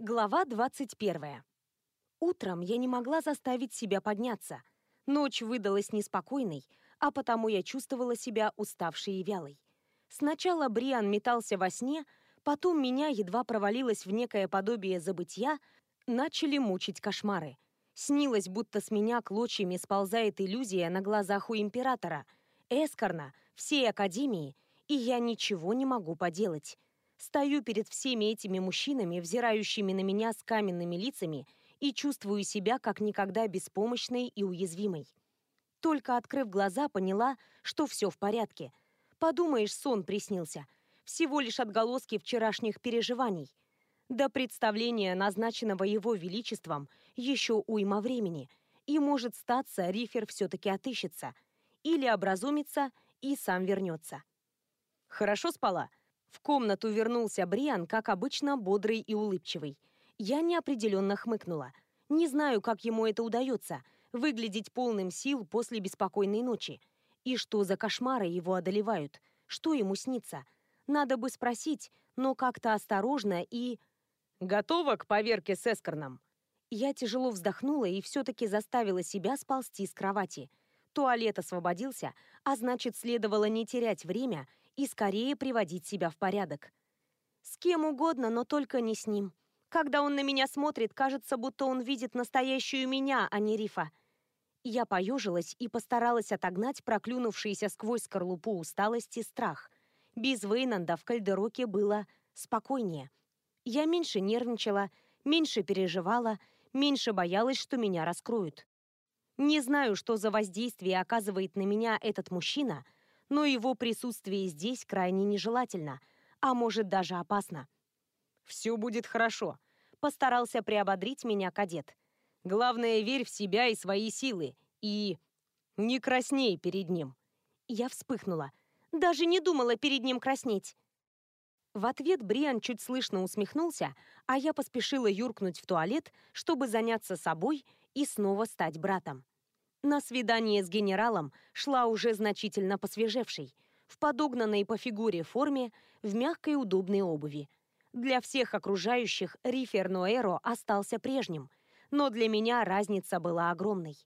Глава 21. Утром я не могла заставить себя подняться. Ночь выдалась неспокойной, а потому я чувствовала себя уставшей и вялой. Сначала Бриан метался во сне, потом меня едва провалилась в некое подобие забытья, начали мучить кошмары. Снилось, будто с меня клочьями сползает иллюзия на глазах у императора, Эскорна, всей Академии, и я ничего не могу поделать. Стою перед всеми этими мужчинами, взирающими на меня с каменными лицами, и чувствую себя как никогда беспомощной и уязвимой. Только открыв глаза, поняла, что все в порядке. Подумаешь, сон приснился. Всего лишь отголоски вчерашних переживаний. До представления, назначенного его величеством, еще уйма времени. И может статься, рифер все-таки отыщется. Или образумится и сам вернется. «Хорошо спала?» В комнату вернулся Бриан, как обычно, бодрый и улыбчивый. Я неопределенно хмыкнула. Не знаю, как ему это удается — выглядеть полным сил после беспокойной ночи. И что за кошмары его одолевают? Что ему снится? Надо бы спросить, но как-то осторожно и... «Готова к поверке с Эскорном?» Я тяжело вздохнула и все-таки заставила себя сползти с кровати. Туалет освободился, а значит, следовало не терять время и скорее приводить себя в порядок. С кем угодно, но только не с ним. Когда он на меня смотрит, кажется, будто он видит настоящую меня, а не Рифа. Я поежилась и постаралась отогнать проклюнувшийся сквозь скорлупу усталости страх. Без Вейнанда в Кальдероке было спокойнее. Я меньше нервничала, меньше переживала, меньше боялась, что меня раскроют. Не знаю, что за воздействие оказывает на меня этот мужчина — но его присутствие здесь крайне нежелательно, а может даже опасно. «Все будет хорошо», — постарался приободрить меня кадет. «Главное, верь в себя и свои силы, и... не красней перед ним». Я вспыхнула. Даже не думала перед ним краснеть. В ответ Бриан чуть слышно усмехнулся, а я поспешила юркнуть в туалет, чтобы заняться собой и снова стать братом. На свидание с генералом шла уже значительно посвежевшей, в подогнанной по фигуре форме, в мягкой удобной обуви. Для всех окружающих Рифер Ноэро остался прежним, но для меня разница была огромной.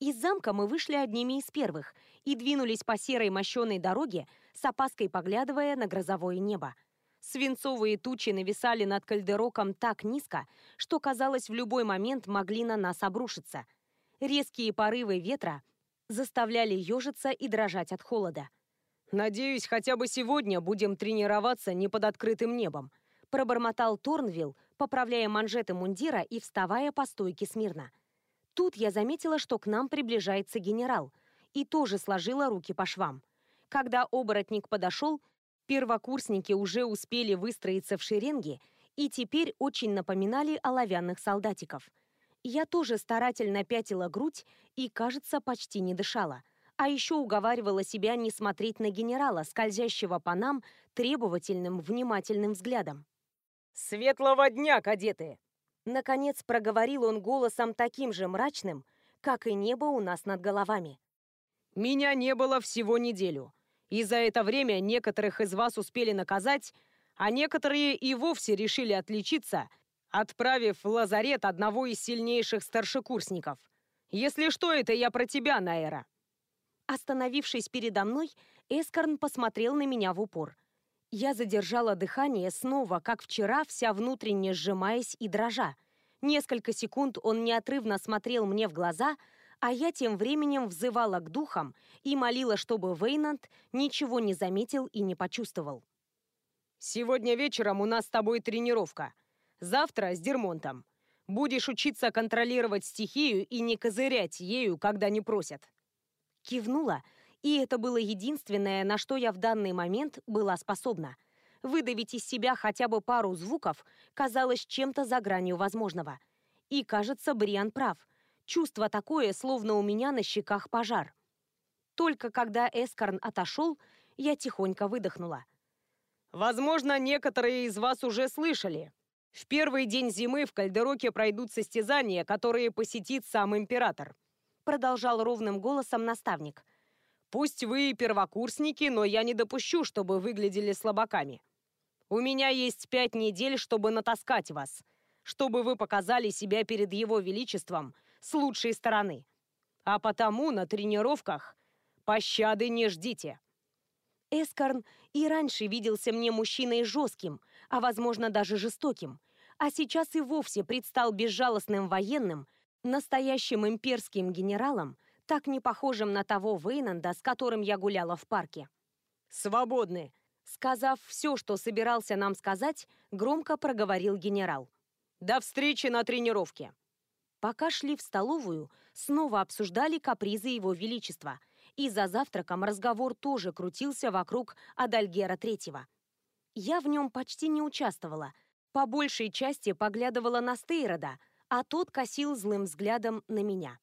Из замка мы вышли одними из первых и двинулись по серой мощеной дороге, с опаской поглядывая на грозовое небо. Свинцовые тучи нависали над кальдероком так низко, что, казалось, в любой момент могли на нас обрушиться – Резкие порывы ветра заставляли ежиться и дрожать от холода. «Надеюсь, хотя бы сегодня будем тренироваться не под открытым небом», пробормотал Торнвилл, поправляя манжеты мундира и вставая по стойке смирно. Тут я заметила, что к нам приближается генерал, и тоже сложила руки по швам. Когда оборотник подошел, первокурсники уже успели выстроиться в шеренге и теперь очень напоминали оловянных солдатиков – я тоже старательно пятила грудь и, кажется, почти не дышала. А еще уговаривала себя не смотреть на генерала, скользящего по нам требовательным, внимательным взглядом. «Светлого дня, кадеты!» Наконец проговорил он голосом таким же мрачным, как и небо у нас над головами. «Меня не было всего неделю, и за это время некоторых из вас успели наказать, а некоторые и вовсе решили отличиться отправив в лазарет одного из сильнейших старшекурсников. Если что, это я про тебя, Найра. Остановившись передо мной, Эскорн посмотрел на меня в упор. Я задержала дыхание снова, как вчера, вся внутренне сжимаясь и дрожа. Несколько секунд он неотрывно смотрел мне в глаза, а я тем временем взывала к духам и молила, чтобы Вейнанд ничего не заметил и не почувствовал. «Сегодня вечером у нас с тобой тренировка. Завтра с Дермонтом. Будешь учиться контролировать стихию и не козырять ею, когда не просят». Кивнула, и это было единственное, на что я в данный момент была способна. Выдавить из себя хотя бы пару звуков казалось чем-то за гранью возможного. И, кажется, Бриан прав. Чувство такое, словно у меня на щеках пожар. Только когда Эскорн отошел, я тихонько выдохнула. «Возможно, некоторые из вас уже слышали, в первый день зимы в Кальдероке пройдут состязания, которые посетит сам император», продолжал ровным голосом наставник. «Пусть вы первокурсники, но я не допущу, чтобы выглядели слабаками. У меня есть пять недель, чтобы натаскать вас, чтобы вы показали себя перед его величеством с лучшей стороны. А потому на тренировках пощады не ждите. Эскарн и раньше виделся мне мужчиной жестким, а, возможно, даже жестоким, а сейчас и вовсе предстал безжалостным военным, настоящим имперским генералом, так не похожим на того Вейнанда, с которым я гуляла в парке. «Свободны!» Сказав все, что собирался нам сказать, громко проговорил генерал. «До встречи на тренировке!» Пока шли в столовую, снова обсуждали капризы его величества, и за завтраком разговор тоже крутился вокруг Адальгера Третьего. Я в нем почти не участвовала, по большей части поглядывала на Стейрода, а тот косил злым взглядом на меня.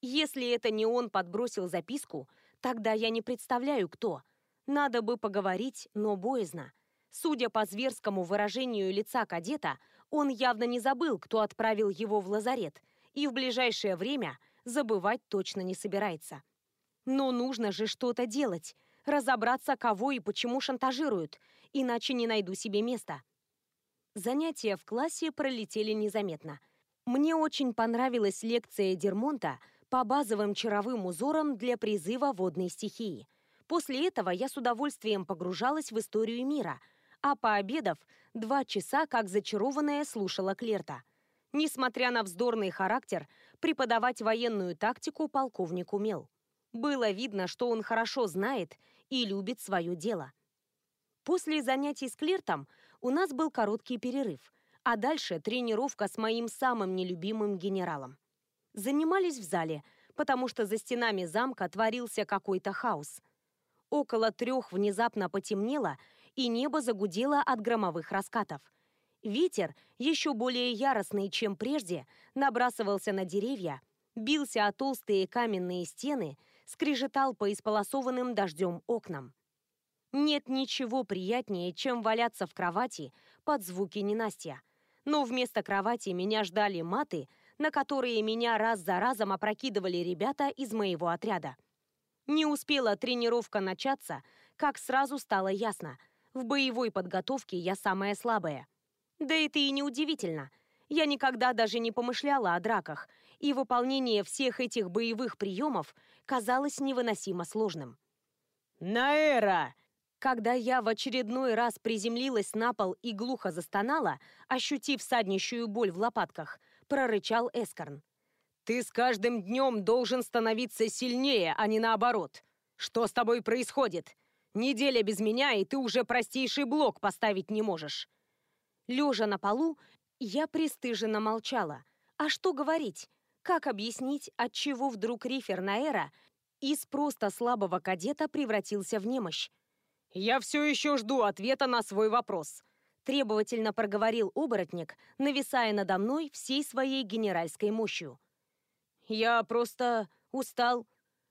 Если это не он подбросил записку, тогда я не представляю, кто. Надо бы поговорить, но боязно. Судя по зверскому выражению лица кадета, он явно не забыл, кто отправил его в лазарет, и в ближайшее время забывать точно не собирается. Но нужно же что-то делать, разобраться, кого и почему шантажируют, иначе не найду себе места. Занятия в классе пролетели незаметно. Мне очень понравилась лекция Дермонта по базовым чаровым узорам для призыва водной стихии. После этого я с удовольствием погружалась в историю мира, а пообедав, два часа как зачарованная слушала Клерта. Несмотря на вздорный характер, преподавать военную тактику полковник умел. Было видно, что он хорошо знает и любит свое дело. После занятий с Клертом у нас был короткий перерыв, а дальше тренировка с моим самым нелюбимым генералом занимались в зале, потому что за стенами замка творился какой-то хаос. Около трех внезапно потемнело, и небо загудело от громовых раскатов. Ветер, еще более яростный, чем прежде, набрасывался на деревья, бился о толстые каменные стены, скрежетал по исполосованным дождем окнам. Нет ничего приятнее, чем валяться в кровати под звуки ненастья. Но вместо кровати меня ждали маты – на которые меня раз за разом опрокидывали ребята из моего отряда. Не успела тренировка начаться, как сразу стало ясно. В боевой подготовке я самая слабая. Да это и не удивительно. Я никогда даже не помышляла о драках, и выполнение всех этих боевых приемов казалось невыносимо сложным. «Наэра!» Когда я в очередной раз приземлилась на пол и глухо застонала, ощутив саднищую боль в лопатках – прорычал Эскорн. «Ты с каждым днем должен становиться сильнее, а не наоборот. Что с тобой происходит? Неделя без меня, и ты уже простейший блок поставить не можешь». Лежа на полу, я пристыженно молчала. А что говорить? Как объяснить, от чего вдруг Рифер Наэра из просто слабого кадета превратился в немощь? «Я все еще жду ответа на свой вопрос», требовательно проговорил оборотник, нависая надо мной всей своей генеральской мощью. «Я просто устал.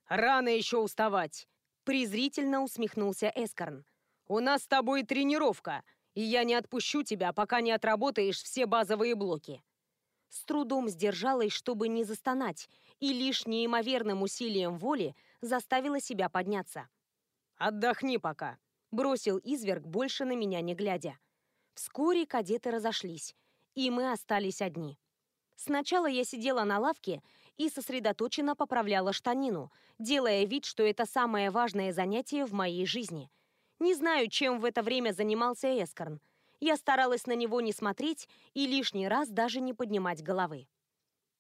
Рано еще уставать», — презрительно усмехнулся Эскорн. «У нас с тобой тренировка, и я не отпущу тебя, пока не отработаешь все базовые блоки». С трудом сдержалась, чтобы не застонать, и лишь неимоверным усилием воли заставила себя подняться. «Отдохни пока», — бросил изверг, больше на меня не глядя. Вскоре кадеты разошлись, и мы остались одни. Сначала я сидела на лавке и сосредоточенно поправляла штанину, делая вид, что это самое важное занятие в моей жизни. Не знаю, чем в это время занимался Эскорн. Я старалась на него не смотреть и лишний раз даже не поднимать головы.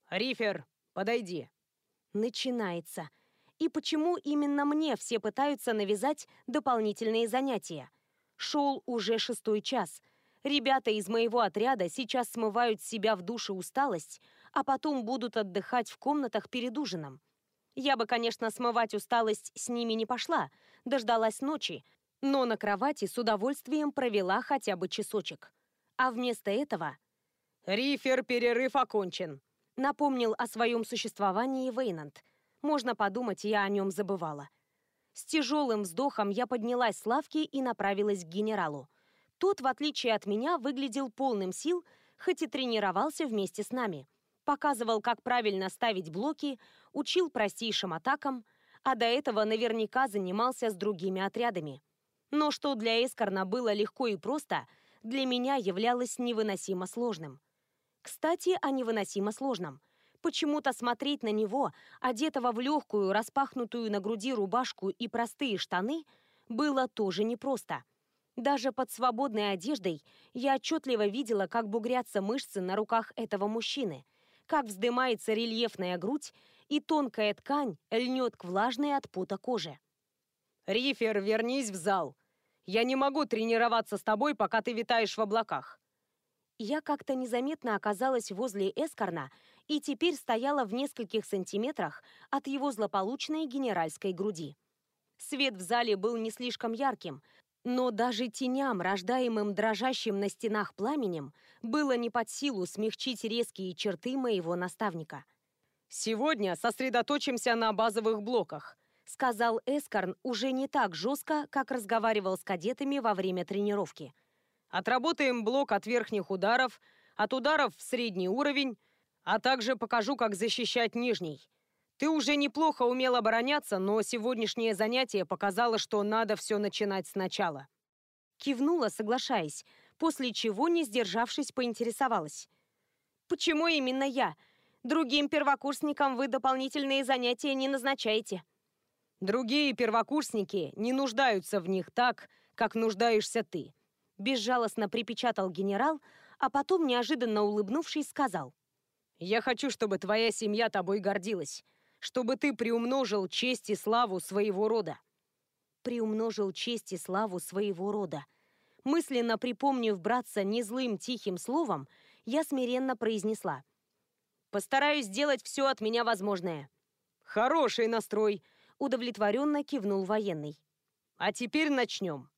«Рифер, подойди». Начинается. И почему именно мне все пытаются навязать дополнительные занятия? Шел уже шестой час, Ребята из моего отряда сейчас смывают с себя в душе усталость, а потом будут отдыхать в комнатах перед ужином. Я бы, конечно, смывать усталость с ними не пошла, дождалась ночи, но на кровати с удовольствием провела хотя бы часочек. А вместо этого... «Рифер, перерыв окончен», — напомнил о своем существовании Вейнанд. Можно подумать, я о нем забывала. С тяжелым вздохом я поднялась с лавки и направилась к генералу. Тот, в отличие от меня, выглядел полным сил, хоть и тренировался вместе с нами. Показывал, как правильно ставить блоки, учил простейшим атакам, а до этого наверняка занимался с другими отрядами. Но что для Эскорна было легко и просто, для меня являлось невыносимо сложным. Кстати, о невыносимо сложном. Почему-то смотреть на него, одетого в легкую, распахнутую на груди рубашку и простые штаны, было тоже непросто. Даже под свободной одеждой я отчетливо видела, как бугрятся мышцы на руках этого мужчины, как вздымается рельефная грудь, и тонкая ткань льнет к влажной от пота коже. «Рифер, вернись в зал! Я не могу тренироваться с тобой, пока ты витаешь в облаках!» Я как-то незаметно оказалась возле Эскорна и теперь стояла в нескольких сантиметрах от его злополучной генеральской груди. Свет в зале был не слишком ярким, но даже теням, рождаемым дрожащим на стенах пламенем, было не под силу смягчить резкие черты моего наставника. «Сегодня сосредоточимся на базовых блоках», сказал Эскорн уже не так жестко, как разговаривал с кадетами во время тренировки. «Отработаем блок от верхних ударов, от ударов в средний уровень, а также покажу, как защищать нижний. Ты уже неплохо умел обороняться, но сегодняшнее занятие показало, что надо все начинать сначала. Кивнула, соглашаясь, после чего, не сдержавшись, поинтересовалась. «Почему именно я? Другим первокурсникам вы дополнительные занятия не назначаете». «Другие первокурсники не нуждаются в них так, как нуждаешься ты», безжалостно припечатал генерал, а потом, неожиданно улыбнувшись, сказал. «Я хочу, чтобы твоя семья тобой гордилась чтобы ты приумножил честь и славу своего рода». «Приумножил честь и славу своего рода». Мысленно припомнив братца незлым тихим словом, я смиренно произнесла. «Постараюсь сделать все от меня возможное». «Хороший настрой», — удовлетворенно кивнул военный. «А теперь начнем».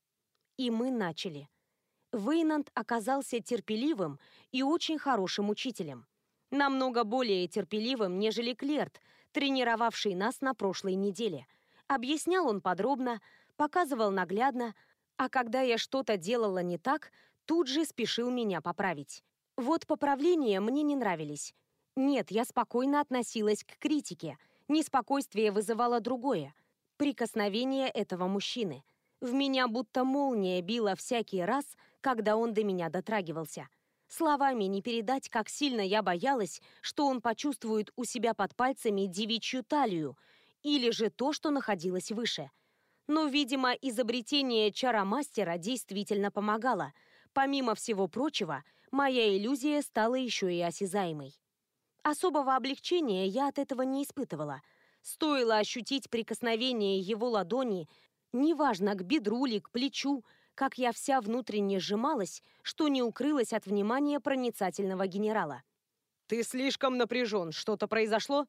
И мы начали. Вейнанд оказался терпеливым и очень хорошим учителем. Намного более терпеливым, нежели Клерт, тренировавший нас на прошлой неделе. Объяснял он подробно, показывал наглядно, а когда я что-то делала не так, тут же спешил меня поправить. Вот поправления мне не нравились. Нет, я спокойно относилась к критике. Неспокойствие вызывало другое. Прикосновение этого мужчины. В меня будто молния била всякий раз, когда он до меня дотрагивался. Словами не передать, как сильно я боялась, что он почувствует у себя под пальцами девичью талию или же то, что находилось выше. Но, видимо, изобретение чаромастера действительно помогало. Помимо всего прочего, моя иллюзия стала еще и осязаемой. Особого облегчения я от этого не испытывала. Стоило ощутить прикосновение его ладони, неважно, к бедру ли, к плечу, как я вся внутренне сжималась, что не укрылась от внимания проницательного генерала. «Ты слишком напряжен. Что-то произошло?»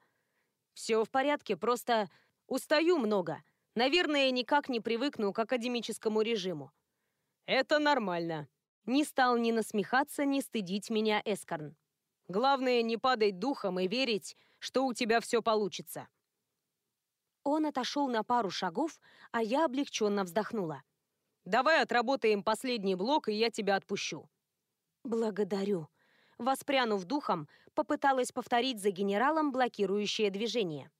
«Все в порядке, просто устаю много. Наверное, никак не привыкну к академическому режиму». «Это нормально». Не стал ни насмехаться, ни стыдить меня Эскорн. «Главное, не падать духом и верить, что у тебя все получится». Он отошел на пару шагов, а я облегченно вздохнула. Давай отработаем последний блок, и я тебя отпущу». «Благодарю». Воспрянув духом, попыталась повторить за генералом блокирующее движение.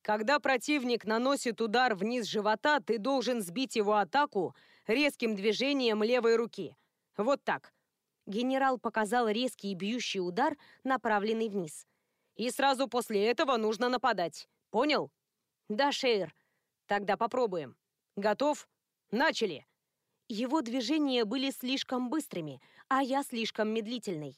Когда противник наносит удар вниз живота, ты должен сбить его атаку резким движением левой руки. Вот так. Генерал показал резкий бьющий удар, направленный вниз. И сразу после этого нужно нападать. Понял? Да, Шейр. Тогда попробуем. Готов? Начали!» Его движения были слишком быстрыми, а я слишком медлительной.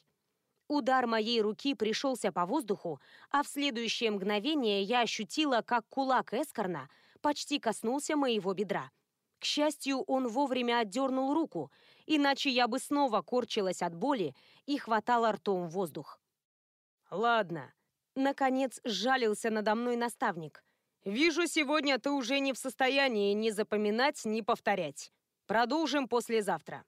Удар моей руки пришелся по воздуху, а в следующее мгновение я ощутила, как кулак Эскорна почти коснулся моего бедра. К счастью, он вовремя отдернул руку, иначе я бы снова корчилась от боли и хватала ртом воздух. «Ладно», — наконец сжалился надо мной наставник. Вижу, сегодня ты уже не в состоянии ни запоминать, ни повторять. Продолжим послезавтра.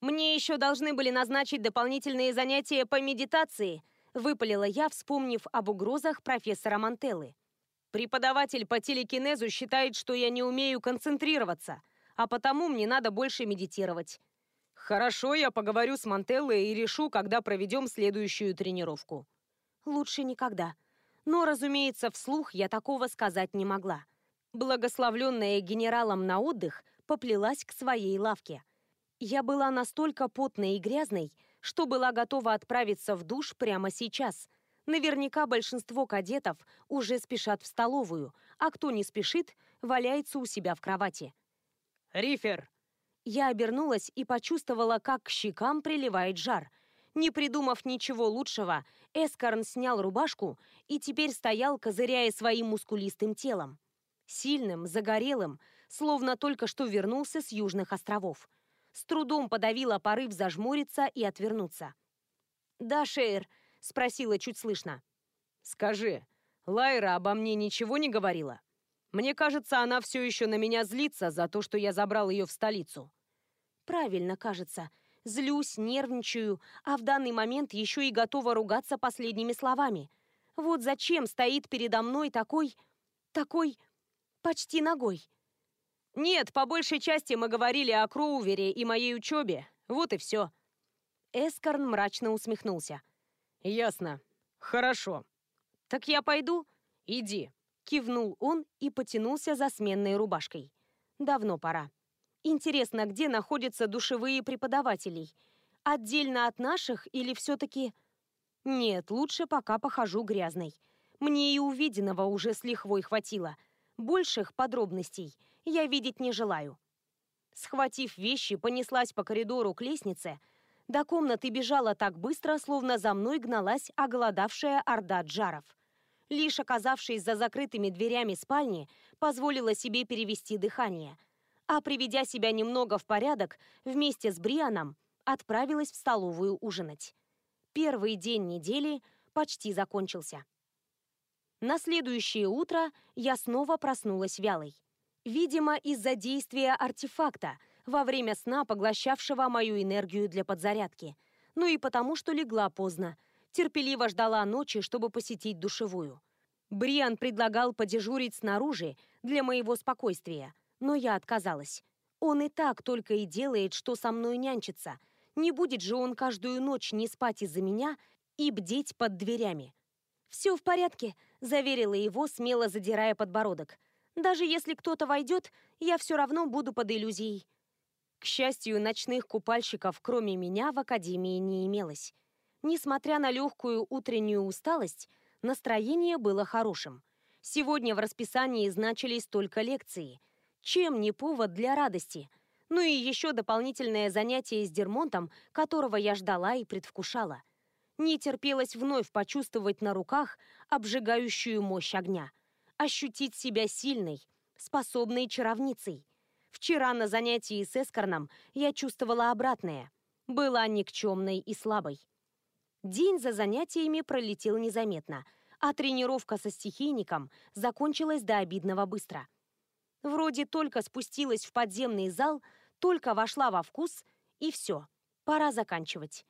Мне еще должны были назначить дополнительные занятия по медитации, выпалила я, вспомнив об угрозах профессора Мантеллы. Преподаватель по телекинезу считает, что я не умею концентрироваться, а потому мне надо больше медитировать. Хорошо, я поговорю с Мантеллой и решу, когда проведем следующую тренировку. Лучше никогда. Но, разумеется, вслух я такого сказать не могла. Благословленная генералом на отдых поплелась к своей лавке. Я была настолько потной и грязной, что была готова отправиться в душ прямо сейчас. Наверняка большинство кадетов уже спешат в столовую, а кто не спешит, валяется у себя в кровати. «Рифер!» Я обернулась и почувствовала, как к щекам приливает жар. Не придумав ничего лучшего, Эскарн снял рубашку и теперь стоял, козыряя своим мускулистым телом. Сильным, загорелым, словно только что вернулся с Южных островов. С трудом подавила порыв зажмуриться и отвернуться. «Да, Шейр», — спросила чуть слышно. «Скажи, Лайра обо мне ничего не говорила? Мне кажется, она все еще на меня злится за то, что я забрал ее в столицу». «Правильно, кажется. Злюсь, нервничаю, а в данный момент еще и готова ругаться последними словами. Вот зачем стоит передо мной такой... такой... почти ногой?» «Нет, по большей части мы говорили о Кроувере и моей учебе. Вот и все». Эскорн мрачно усмехнулся. «Ясно. Хорошо. Так я пойду? Иди». Кивнул он и потянулся за сменной рубашкой. «Давно пора. Интересно, где находятся душевые преподавателей? Отдельно от наших или все-таки...» «Нет, лучше пока похожу грязной. Мне и увиденного уже с лихвой хватило. Больших подробностей я видеть не желаю». Схватив вещи, понеслась по коридору к лестнице, до комнаты бежала так быстро, словно за мной гналась оголодавшая орда джаров. Лишь оказавшись за закрытыми дверями спальни, позволила себе перевести дыхание. А приведя себя немного в порядок, вместе с Брианом отправилась в столовую ужинать. Первый день недели почти закончился. На следующее утро я снова проснулась вялой. Видимо, из-за действия артефакта – во время сна поглощавшего мою энергию для подзарядки. Ну и потому, что легла поздно. Терпеливо ждала ночи, чтобы посетить душевую. Бриан предлагал подежурить снаружи для моего спокойствия, но я отказалась. Он и так только и делает, что со мной нянчится. Не будет же он каждую ночь не спать из-за меня и бдеть под дверями. «Все в порядке», — заверила его, смело задирая подбородок. «Даже если кто-то войдет, я все равно буду под иллюзией. К счастью, ночных купальщиков, кроме меня, в академии не имелось. Несмотря на легкую утреннюю усталость, настроение было хорошим. Сегодня в расписании значились только лекции. Чем не повод для радости? Ну и еще дополнительное занятие с Дермонтом, которого я ждала и предвкушала. Не терпелось вновь почувствовать на руках обжигающую мощь огня. Ощутить себя сильной, способной чаровницей. Вчера на занятии с Эскорном я чувствовала обратное. Была никчемной и слабой. День за занятиями пролетел незаметно, а тренировка со стихийником закончилась до обидного быстро. Вроде только спустилась в подземный зал, только вошла во вкус, и все, пора заканчивать.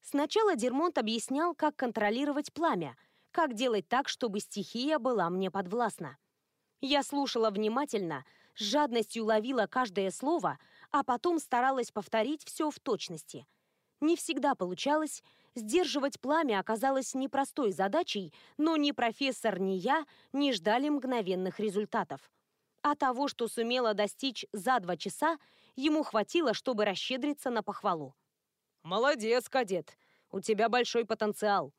Сначала Дермонт объяснял, как контролировать пламя, как делать так, чтобы стихия была мне подвластна. Я слушала внимательно, с жадностью ловила каждое слово, а потом старалась повторить все в точности. Не всегда получалось, сдерживать пламя оказалось непростой задачей, но ни профессор, ни я не ждали мгновенных результатов. А того, что сумела достичь за два часа, ему хватило, чтобы расщедриться на похвалу. «Молодец, кадет! У тебя большой потенциал.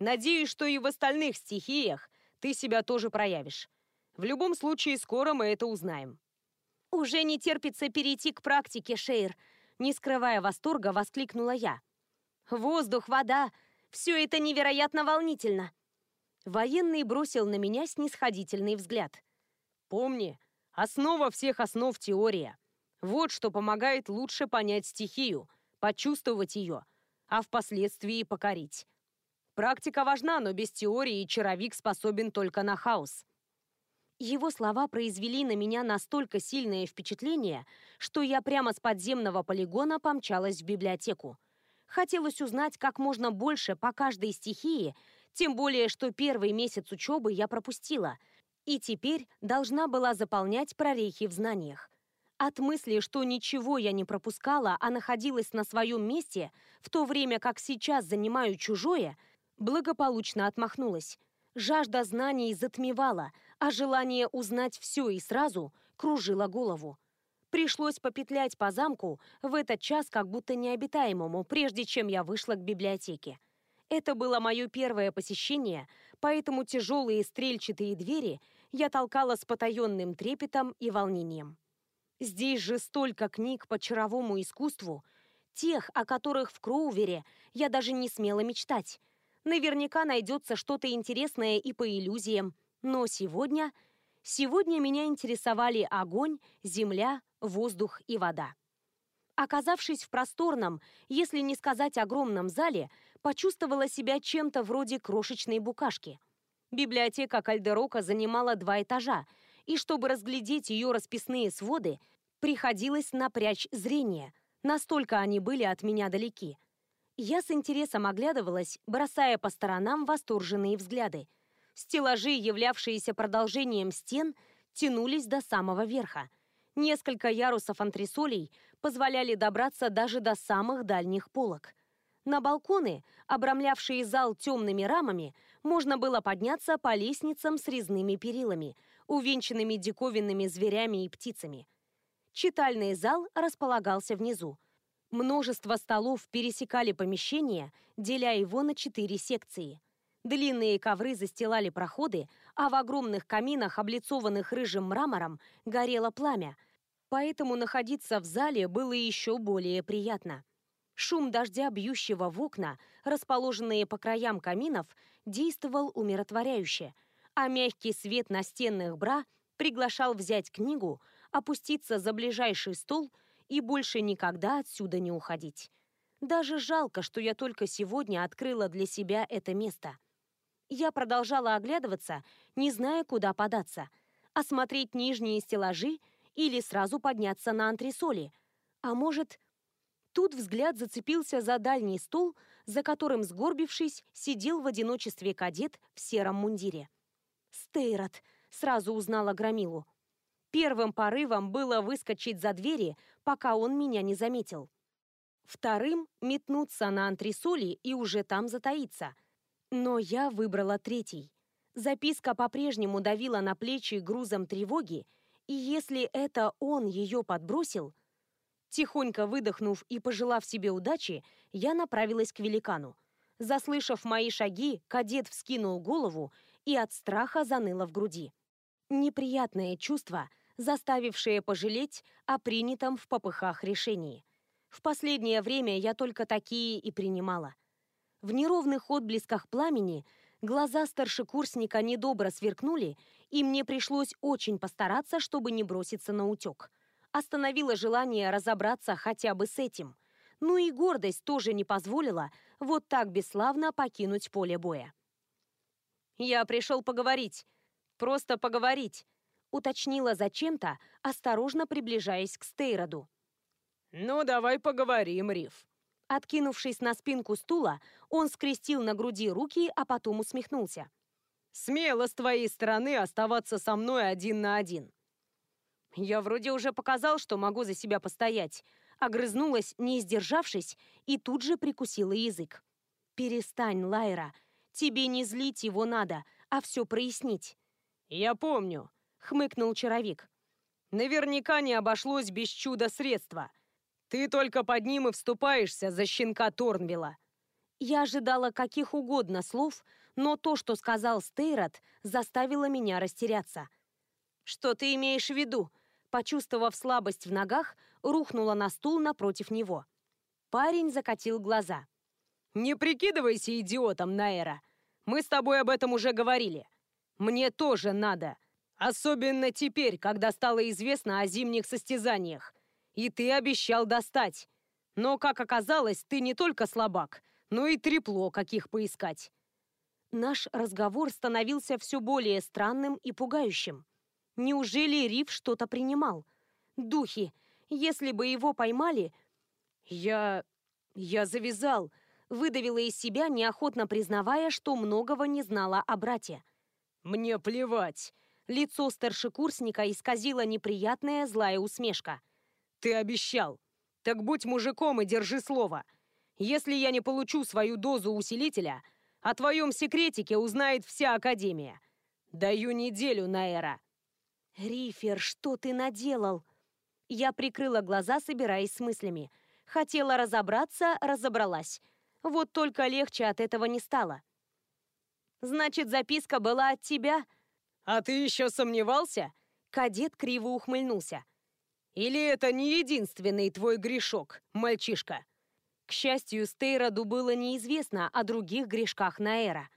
Надеюсь, что и в остальных стихиях ты себя тоже проявишь. В любом случае, скоро мы это узнаем. Уже не терпится перейти к практике, Шейр. Не скрывая восторга, воскликнула я. Воздух, вода, все это невероятно волнительно. Военный бросил на меня снисходительный взгляд. Помни, основа всех основ теория. Вот что помогает лучше понять стихию, почувствовать ее, а впоследствии покорить. Практика важна, но без теории чаровик способен только на хаос. Его слова произвели на меня настолько сильное впечатление, что я прямо с подземного полигона помчалась в библиотеку. Хотелось узнать как можно больше по каждой стихии, тем более, что первый месяц учебы я пропустила, и теперь должна была заполнять прорехи в знаниях. От мысли, что ничего я не пропускала, а находилась на своем месте, в то время как сейчас занимаю чужое, благополучно отмахнулась. Жажда знаний затмевала, а желание узнать все и сразу кружило голову. Пришлось попетлять по замку в этот час как будто необитаемому, прежде чем я вышла к библиотеке. Это было мое первое посещение, поэтому тяжелые стрельчатые двери я толкала с потаенным трепетом и волнением. Здесь же столько книг по чаровому искусству, тех, о которых в Кроувере я даже не смела мечтать. Наверняка найдется что-то интересное и по иллюзиям, но сегодня... Сегодня меня интересовали огонь, земля, воздух и вода. Оказавшись в просторном, если не сказать огромном зале, почувствовала себя чем-то вроде крошечной букашки. Библиотека Кальдерока занимала два этажа, и чтобы разглядеть ее расписные своды, приходилось напрячь зрение, настолько они были от меня далеки. Я с интересом оглядывалась, бросая по сторонам восторженные взгляды. Стеллажи, являвшиеся продолжением стен, тянулись до самого верха. Несколько ярусов антресолей позволяли добраться даже до самых дальних полок. На балконы, обрамлявшие зал темными рамами, можно было подняться по лестницам с резными перилами, увенчанными диковинными зверями и птицами. Читальный зал располагался внизу. Множество столов пересекали помещение, деля его на четыре секции. Длинные ковры застилали проходы, а в огромных каминах, облицованных рыжим мрамором, горело пламя – поэтому находиться в зале было еще более приятно. Шум дождя, бьющего в окна, расположенные по краям каминов, действовал умиротворяюще, а мягкий свет настенных бра приглашал взять книгу, опуститься за ближайший стол и больше никогда отсюда не уходить. Даже жалко, что я только сегодня открыла для себя это место. Я продолжала оглядываться, не зная, куда податься. Осмотреть нижние стеллажи – или сразу подняться на антресоли. А может... Тут взгляд зацепился за дальний стол, за которым, сгорбившись, сидел в одиночестве кадет в сером мундире. «Стейрот!» — сразу узнала Громилу. Первым порывом было выскочить за двери, пока он меня не заметил. Вторым — метнуться на антресоли и уже там затаиться. Но я выбрала третий. Записка по-прежнему давила на плечи грузом тревоги, и если это он ее подбросил... Тихонько выдохнув и пожелав себе удачи, я направилась к великану. Заслышав мои шаги, кадет вскинул голову и от страха заныло в груди. Неприятное чувство, заставившее пожалеть о принятом в попыхах решении. В последнее время я только такие и принимала. В неровных отблесках пламени глаза старшекурсника недобро сверкнули, и мне пришлось очень постараться, чтобы не броситься на утек. Остановило желание разобраться хотя бы с этим. Ну и гордость тоже не позволила вот так бесславно покинуть поле боя. «Я пришел поговорить. Просто поговорить», — уточнила зачем-то, осторожно приближаясь к Стейроду. «Ну, давай поговорим, Риф». Откинувшись на спинку стула, он скрестил на груди руки, а потом усмехнулся. Смело с твоей стороны оставаться со мной один на один. Я вроде уже показал, что могу за себя постоять. Огрызнулась, не сдержавшись, и тут же прикусила язык. «Перестань, Лайра. Тебе не злить его надо, а все прояснить». «Я помню», — хмыкнул чаровик. «Наверняка не обошлось без чуда средства. Ты только под ним и вступаешься за щенка Торнвилла». Я ожидала каких угодно слов, но то, что сказал Стейрот, заставило меня растеряться. «Что ты имеешь в виду?» Почувствовав слабость в ногах, рухнула на стул напротив него. Парень закатил глаза. «Не прикидывайся идиотом, Найра. Мы с тобой об этом уже говорили. Мне тоже надо. Особенно теперь, когда стало известно о зимних состязаниях. И ты обещал достать. Но, как оказалось, ты не только слабак, но и трепло, каких поискать. Наш разговор становился все более странным и пугающим. Неужели Риф что-то принимал? Духи, если бы его поймали... Я... я завязал, выдавила из себя, неохотно признавая, что многого не знала о брате. Мне плевать. Лицо старшекурсника исказило неприятная злая усмешка. Ты обещал. Так будь мужиком и держи слово. Если я не получу свою дозу усилителя, о твоем секретике узнает вся Академия. Даю неделю, Наэра». «Рифер, что ты наделал?» Я прикрыла глаза, собираясь с мыслями. Хотела разобраться, разобралась. Вот только легче от этого не стало. «Значит, записка была от тебя?» «А ты еще сомневался?» Кадет криво ухмыльнулся. «Или это не единственный твой грешок, мальчишка?» К счастью, Стейроду было неизвестно о других грешках Наэра.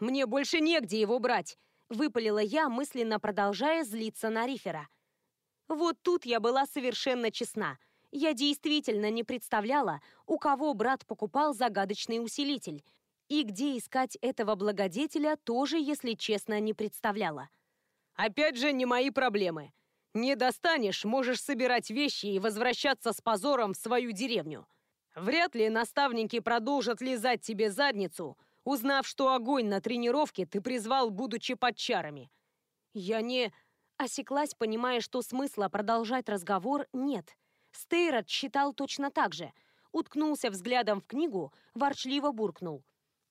«Мне больше негде его брать!» — выпалила я, мысленно продолжая злиться на Рифера. Вот тут я была совершенно честна. Я действительно не представляла, у кого брат покупал загадочный усилитель. И где искать этого благодетеля тоже, если честно, не представляла. «Опять же, не мои проблемы. Не достанешь, можешь собирать вещи и возвращаться с позором в свою деревню. Вряд ли наставники продолжат лизать тебе задницу, узнав, что огонь на тренировке ты призвал, будучи под чарами. Я не... Осеклась, понимая, что смысла продолжать разговор нет. Стейрот считал точно так же. Уткнулся взглядом в книгу, ворчливо буркнул.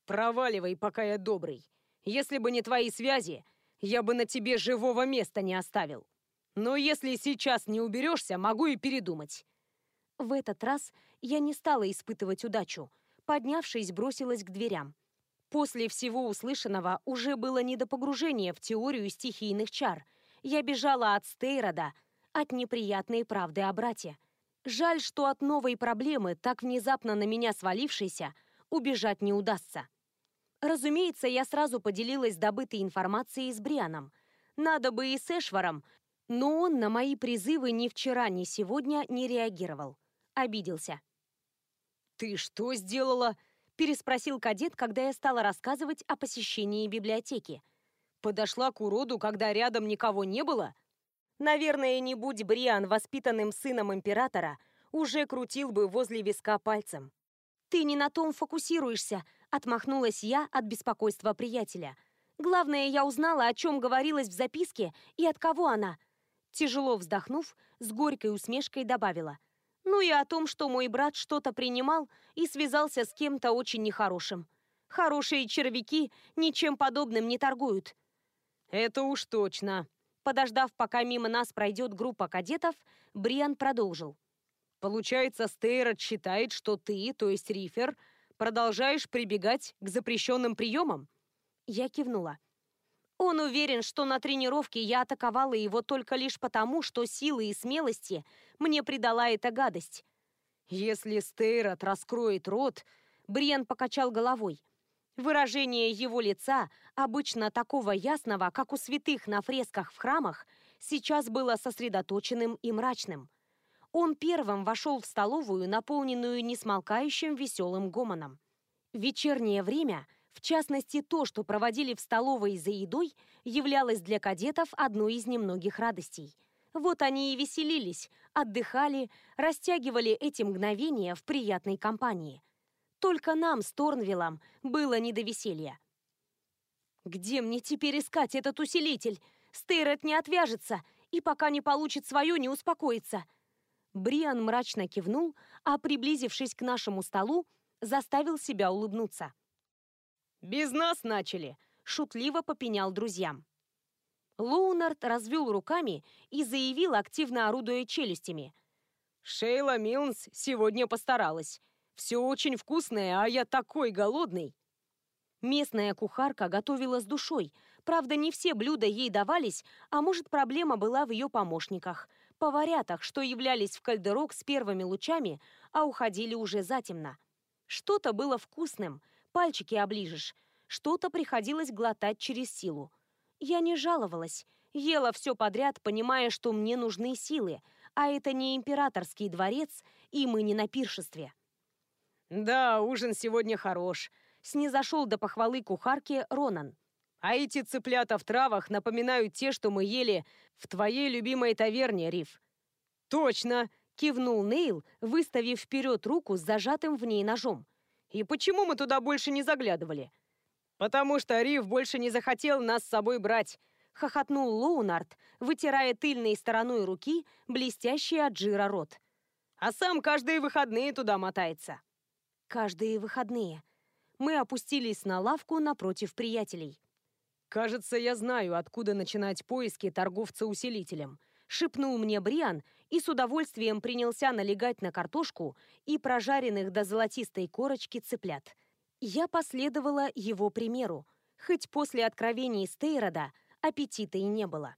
«Проваливай, пока я добрый. Если бы не твои связи, я бы на тебе живого места не оставил. Но если сейчас не уберешься, могу и передумать». В этот раз я не стала испытывать удачу. Поднявшись, бросилась к дверям. После всего услышанного уже было не до погружения в теорию стихийных чар. Я бежала от Стейрода, от неприятной правды о брате. Жаль, что от новой проблемы, так внезапно на меня свалившейся, убежать не удастся. Разумеется, я сразу поделилась добытой информацией с Брианом. Надо бы и с Эшваром, но он на мои призывы ни вчера, ни сегодня не реагировал. Обиделся. «Ты что сделала?» – переспросил кадет, когда я стала рассказывать о посещении библиотеки. «Подошла к уроду, когда рядом никого не было?» Наверное, не будь Бриан воспитанным сыном императора, уже крутил бы возле виска пальцем. «Ты не на том фокусируешься», — отмахнулась я от беспокойства приятеля. «Главное, я узнала, о чем говорилось в записке и от кого она». Тяжело вздохнув, с горькой усмешкой добавила. «Ну и о том, что мой брат что-то принимал и связался с кем-то очень нехорошим. Хорошие червяки ничем подобным не торгуют». «Это уж точно», Подождав, пока мимо нас пройдет группа кадетов, Бриан продолжил. «Получается, Стейрот считает, что ты, то есть Рифер, продолжаешь прибегать к запрещенным приемам?» Я кивнула. Он уверен, что на тренировке я атаковала его только лишь потому, что силы и смелости мне придала эта гадость. «Если Стейрот раскроет рот...» Бриан покачал головой. Выражение его лица, обычно такого ясного, как у святых на фресках в храмах, сейчас было сосредоточенным и мрачным. Он первым вошел в столовую, наполненную несмолкающим веселым гомоном. Вечернее время, в частности то, что проводили в столовой за едой, являлось для кадетов одной из немногих радостей. Вот они и веселились, отдыхали, растягивали эти мгновения в приятной компании. Только нам с Торнвиллом было не до веселья. «Где мне теперь искать этот усилитель? Стейрет не отвяжется, и пока не получит свое, не успокоится». Бриан мрачно кивнул, а, приблизившись к нашему столу, заставил себя улыбнуться. «Без нас начали!» — шутливо попенял друзьям. Лоунард развел руками и заявил, активно орудуя челюстями. «Шейла Милнс сегодня постаралась. Все очень вкусное, а я такой голодный!» Местная кухарка готовила с душой. Правда, не все блюда ей давались, а может, проблема была в ее помощниках, поварятах, что являлись в кальдерок с первыми лучами, а уходили уже затемно. Что-то было вкусным, пальчики оближешь, что-то приходилось глотать через силу. Я не жаловалась, ела все подряд, понимая, что мне нужны силы, а это не императорский дворец, и мы не на пиршестве. «Да, ужин сегодня хорош», — снизошел до похвалы кухарки Ронан. «А эти цыплята в травах напоминают те, что мы ели в твоей любимой таверне, Риф». «Точно!» — кивнул Нейл, выставив вперед руку с зажатым в ней ножом. «И почему мы туда больше не заглядывали?» «Потому что Риф больше не захотел нас с собой брать», — хохотнул Лоунард, вытирая тыльной стороной руки блестящий от жира рот. «А сам каждые выходные туда мотается» каждые выходные. Мы опустились на лавку напротив приятелей. «Кажется, я знаю, откуда начинать поиски торговца усилителем», — шепнул мне Бриан и с удовольствием принялся налегать на картошку и прожаренных до золотистой корочки цыплят. Я последовала его примеру, хоть после откровений Стейрода аппетита и не было.